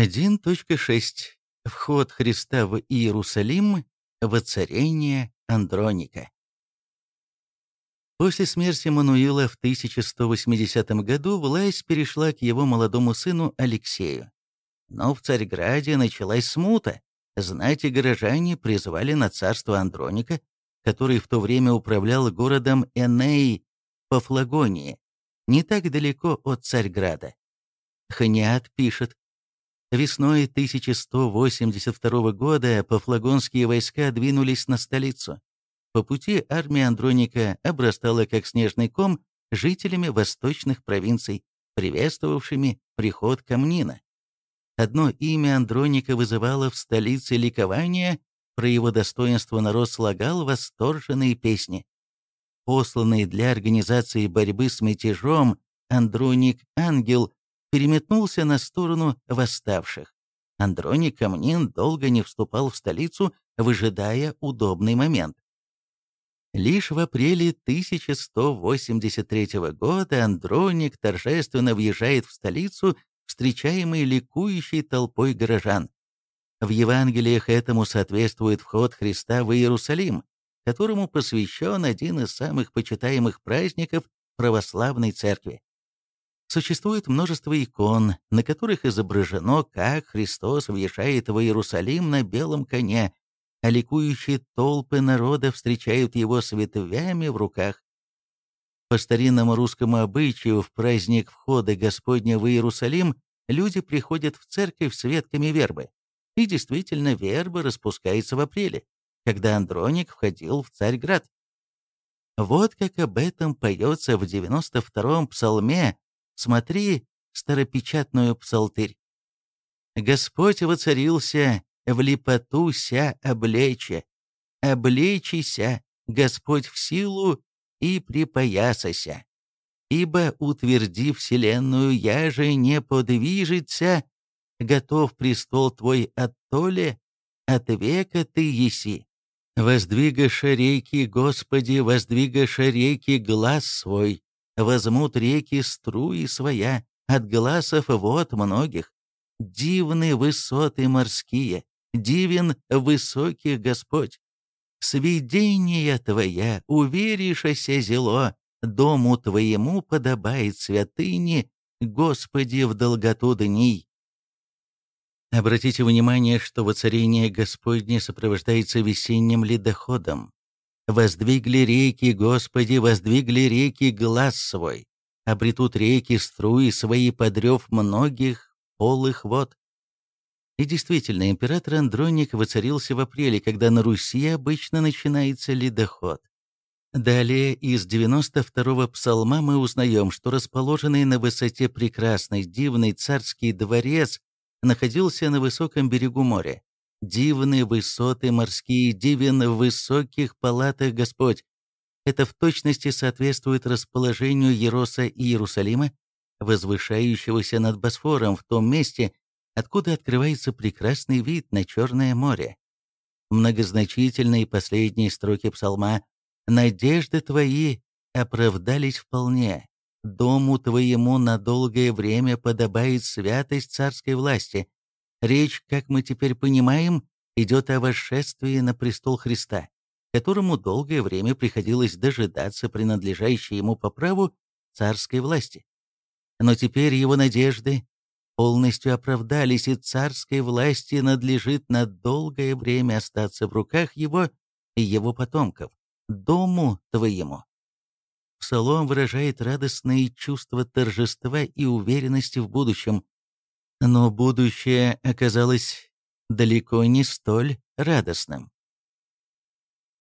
1.6. Вход Христа в Иерусалим. Воцарение Андроника. После смерти Мануила в 1180 году власть перешла к его молодому сыну Алексею. Но в Царьграде началась смута. Знать и горожане призвали на царство Андроника, который в то время управлял городом Эней по Флагонии, не так далеко от Царьграда. Ханиат пишет, Весной 1182 года пофлагонские войска двинулись на столицу. По пути армия Андроника обрастала как снежный ком жителями восточных провинций, приветствовавшими приход Камнина. Одно имя Андроника вызывало в столице ликование, про его достоинство народ слагал восторженные песни. Посланный для организации борьбы с мятежом Андроник-ангел переметнулся на сторону восставших. Андроник Камнин долго не вступал в столицу, выжидая удобный момент. Лишь в апреле 1183 года Андроник торжественно въезжает в столицу, встречаемый ликующей толпой горожан. В Евангелиях этому соответствует вход Христа в Иерусалим, которому посвящен один из самых почитаемых праздников православной церкви. Существует множество икон, на которых изображено, как Христос въезжает в Иерусалим на белом коне, а ликующие толпы народа встречают его с ветвями в руках. По старинному русскому обычаю в праздник входа Господня в Иерусалим люди приходят в церковь с ветками вербы. И действительно, верба распускается в апреле, когда Андроник входил в Царьград. Вот как об этом поется в 92-м псалме Смотри старопечатную псалтырь. Господь воцарился в липоту ся облече, облечися, Господь в силу и припоясася. Ибо, утверди вселенную, я же не подвижется, готов престол твой от толе, от века ты еси. Воздвигаша реки, Господи, воздвигаша реки глаз свой, возьмут реки струи своя от глазов вод многих. Дивны высоты морские, дивен высоких Господь. Сведения Твоя, уверишься зело, дому Твоему подобает святыни, Господи, в долготу дней. Обратите внимание, что воцарение Господне сопровождается весенним ледоходом, Воздвигли реки, Господи, воздвигли реки глаз свой, обретут реки струи свои подрев многих полых вод. И действительно, император Андроник воцарился в апреле, когда на Руси обычно начинается ледоход. Далее из 92-го псалма мы узнаем, что расположенный на высоте прекрасный дивный царский дворец находился на высоком берегу моря. Дивны высоты морские, дивен в высоких палатах Господь. Это в точности соответствует расположению Ероса и Иерусалима, возвышающегося над Босфором в том месте, откуда открывается прекрасный вид на Черное море. Многозначительные последние строки псалма «Надежды твои оправдались вполне, дому твоему на долгое время подобает святость царской власти, Речь, как мы теперь понимаем, идет о восшествии на престол Христа, которому долгое время приходилось дожидаться принадлежащей ему по праву царской власти. Но теперь его надежды полностью оправдались, и царской власти надлежит на долгое время остаться в руках его и его потомков, дому твоему. Псалом выражает радостные чувства торжества и уверенности в будущем, но будущее оказалось далеко не столь радостным.